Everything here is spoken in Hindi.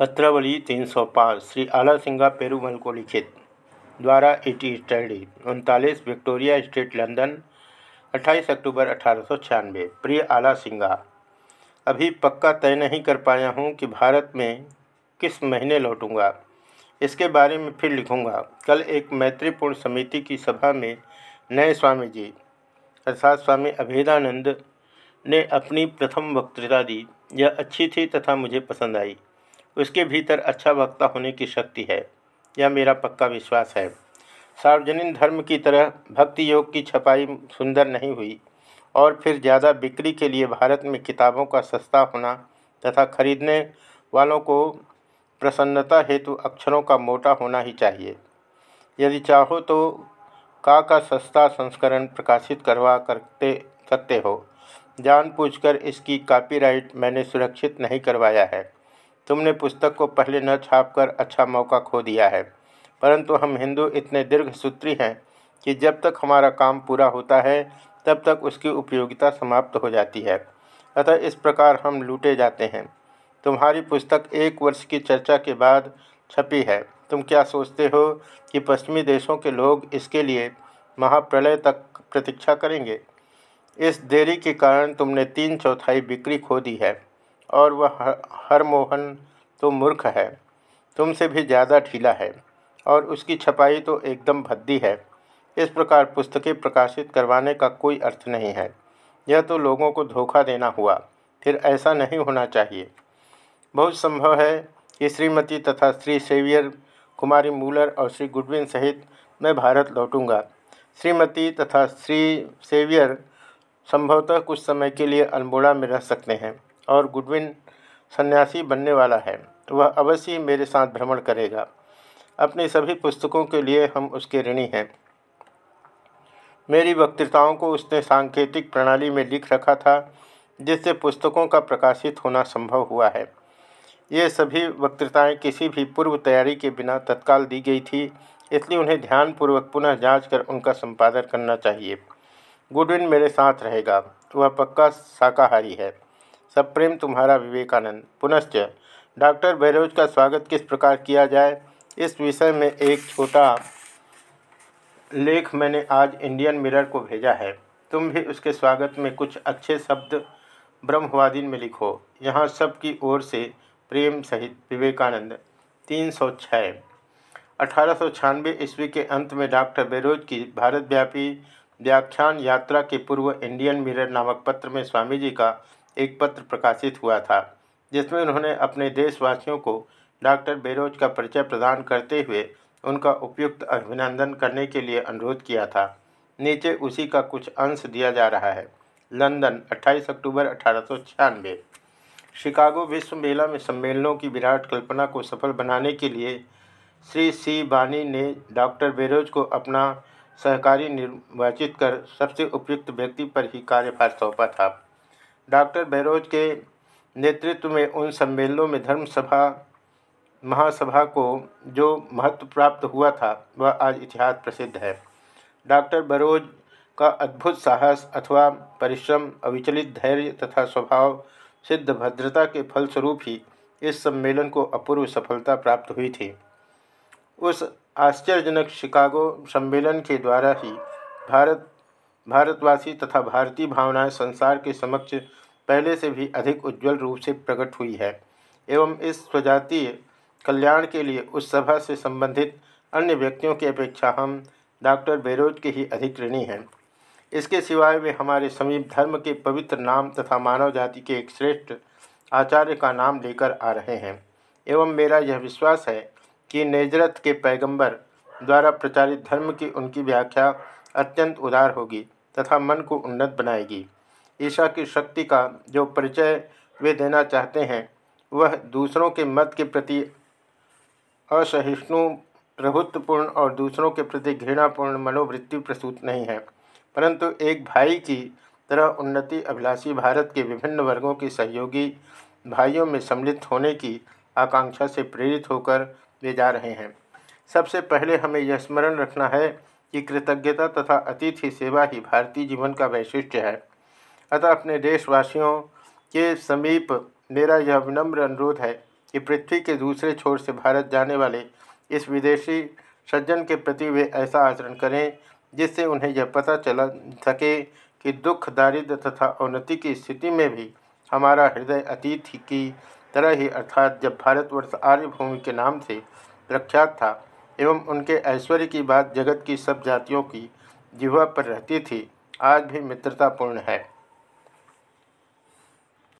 पत्रावली 305 श्री आला सिंगा पेरूमल को लिखित, द्वारा इटी स्टडी उनतालीस विक्टोरिया स्ट्रीट, लंदन 28 अक्टूबर अठारह सौ छियानबे प्रिय आला सिंगा, अभी पक्का तय नहीं कर पाया हूँ कि भारत में किस महीने लौटूँगा। इसके बारे में फिर लिखूँगा। कल एक मैत्रीपूर्ण समिति की सभा में नए स्वामी जी अर्थात स्वामी अभेदानंद ने अपनी प्रथम वक्तृता दी। यह अच्छी थी तथा मुझे पसंद आई। उसके भीतर अच्छा वक्ता होने की शक्ति है। यह मेरा पक्का विश्वास है। सार्वजनिक धर्म की तरह भक्ति योग की छपाई सुंदर नहीं हुई और फिर ज़्यादा बिक्री के लिए भारत में किताबों का सस्ता होना तथा खरीदने वालों को प्रसन्नता हेतु अक्षरों का मोटा होना ही चाहिए। यदि चाहो तो का का सस्ता संस्करण प्रकाशित करवा करते, सकते हो। जान जानबूझकर इसकी कॉपीराइट मैंने सुरक्षित नहीं करवाया है। तुमने पुस्तक को पहले न छापकर अच्छा मौका खो दिया है। परंतु हम हिंदू इतने दीर्घ सूत्री हैं कि जब तक हमारा काम पूरा होता है, तब तक उसकी उपयोगिता समाप्त हो जाती है। अतः इस प्रकार हम लूटे जाते हैं। तुम्हारी पुस्तक एक वर्ष की चर्चा के बाद छपी है। तुम क्या सोचते हो कि पश्चिमी देशों के लोग इसके लिए महाप्रलय तक प्रतीक्षा करेंगे? इस देरी के कारण तुमने तीन चौथाई बिक्री खो दी है। और वह हरमोहन तो मूर्ख है। तुमसे भी ज़्यादा ढीला है और उसकी छपाई तो एकदम भद्दी है। इस प्रकार पुस्तकें प्रकाशित करवाने का कोई अर्थ नहीं है। यह तो लोगों को धोखा देना हुआ। फिर ऐसा नहीं होना चाहिए। बहुत संभव है कि श्रीमती तथा श्री सेवियर कुमारी मूलर और श्री गुडविन सहित मैं भारत लौटूँगा। श्रीमती तथा श्री सेवियर संभवतः कुछ समय के लिए अल्मोड़ा में रह सकते हैं। और गुडविन सन्यासी बनने वाला है। वह अवश्य मेरे साथ भ्रमण करेगा। अपनी सभी पुस्तकों के लिए हम उसके ऋणी हैं। मेरी वक्तृताओं को उसने सांकेतिक प्रणाली में लिख रखा था, जिससे पुस्तकों का प्रकाशित होना संभव हुआ है। ये सभी वक्तृताएँ किसी भी पूर्व तैयारी के बिना तत्काल दी गई थी, इसलिए उन्हें ध्यानपूर्वक पुनः जाँच कर उनका संपादन करना चाहिए। गुडविन मेरे साथ रहेगा। वह पक्का शाकाहारी है। सब प्रेम तुम्हारा विवेकानंद। पुनश्च, डॉक्टर बैरोज का स्वागत किस प्रकार किया जाए? इस विषय में एक छोटा लेख मैंने आज इंडियन मिरर को भेजा है। तुम भी उसके स्वागत में कुछ अच्छे शब्द ब्रह्मवादी में लिखो। यहाँ सब की ओर से प्रेम सहित विवेकानंद। तीन सौ छः अठारह ईस्वी के अंत में डॉक्टर बेरोज की भारतव्यापी व्याख्यान यात्रा के पूर्व इंडियन मिरर नामक पत्र में स्वामी जी का एक पत्र प्रकाशित हुआ था, जिसमें उन्होंने अपने देशवासियों को डॉक्टर बेरोज का परिचय प्रदान करते हुए उनका उपयुक्त अभिनंदन करने के लिए अनुरोध किया था। नीचे उसी का कुछ अंश दिया जा रहा है। लंदन 28 अक्टूबर अठारह सौ छियानवे। शिकागो विश्व मेला में सम्मेलनों की विराट कल्पना को सफल बनाने के लिए श्री सी बानी ने डॉक्टर बेरोज को अपना सहकारी निर्वाचित कर सबसे उपयुक्त व्यक्ति पर ही कार्यभार सौंपा था। डॉक्टर बेरोज के नेतृत्व में उन सम्मेलनों में धर्म सभा महासभा को जो महत्व प्राप्त हुआ था, वह आज इतिहास प्रसिद्ध है। डॉक्टर बरोज का अद्भुत साहस अथवा परिश्रम, अविचलित धैर्य तथा स्वभाव, सिद्ध भद्रता के फलस्वरूप ही इस सम्मेलन को अपूर्व सफलता प्राप्त हुई थी। उस आश्चर्यजनक शिकागो सम्मेलन के द्वारा ही भारत भारतवासी तथा भारतीय भावनाएँ संसार के समक्ष पहले से भी अधिक उज्जवल रूप से प्रकट हुई है एवं इस स्वजातीय कल्याण के लिए उस सभा से संबंधित अन्य व्यक्तियों की अपेक्षा हम डॉक्टर बेरोज के ही अधिक ऋणी हैं। इसके सिवाय वे हमारे समीप धर्म के पवित्र नाम तथा मानव जाति के एक श्रेष्ठ आचार्य का नाम लेकर आ रहे हैं एवं मेरा यह विश्वास है कि नेजरत के पैगंबर द्वारा प्रचारित धर्म की उनकी व्याख्या अत्यंत उदार होगी। तथा मन को उन्नत बनाएगी। ईशा की शक्ति का जो परिचय वे देना चाहते हैं, वह दूसरों के मत के प्रति असहिष्णु, प्रभुत्वपूर्ण और दूसरों के प्रति घृणापूर्ण मनोवृत्ति प्रसूत नहीं है। परंतु एक भाई की तरह उन्नति अभिलाषी भारत के विभिन्न वर्गों के सहयोगी भाइयों में सम्मिलित होने की आकांक्षा से प्रेरित होकर वे जा रहे हैं। सबसे पहले हमें यह स्मरण रखना है कि कृतज्ञता तथा अतिथि सेवा ही भारतीय जीवन का वैशिष्ट्य है। अतः अपने देशवासियों के समीप मेरा यह विनम्र अनुरोध है कि पृथ्वी के दूसरे छोर से भारत जाने वाले इस विदेशी सज्जन के प्रति वे ऐसा आचरण करें, जिससे उन्हें यह पता चल सके कि दुख दारिद्र तथा अवनति की स्थिति में भी हमारा हृदय अतीत की तरह ही अर्थात जब भारतवर्ष आर्यभूमि के नाम से प्रख्यात था एवं उनके ऐश्वर्य की बात जगत की सब जातियों की जिह्वा पर रहती थी, आज भी मित्रतापूर्ण है।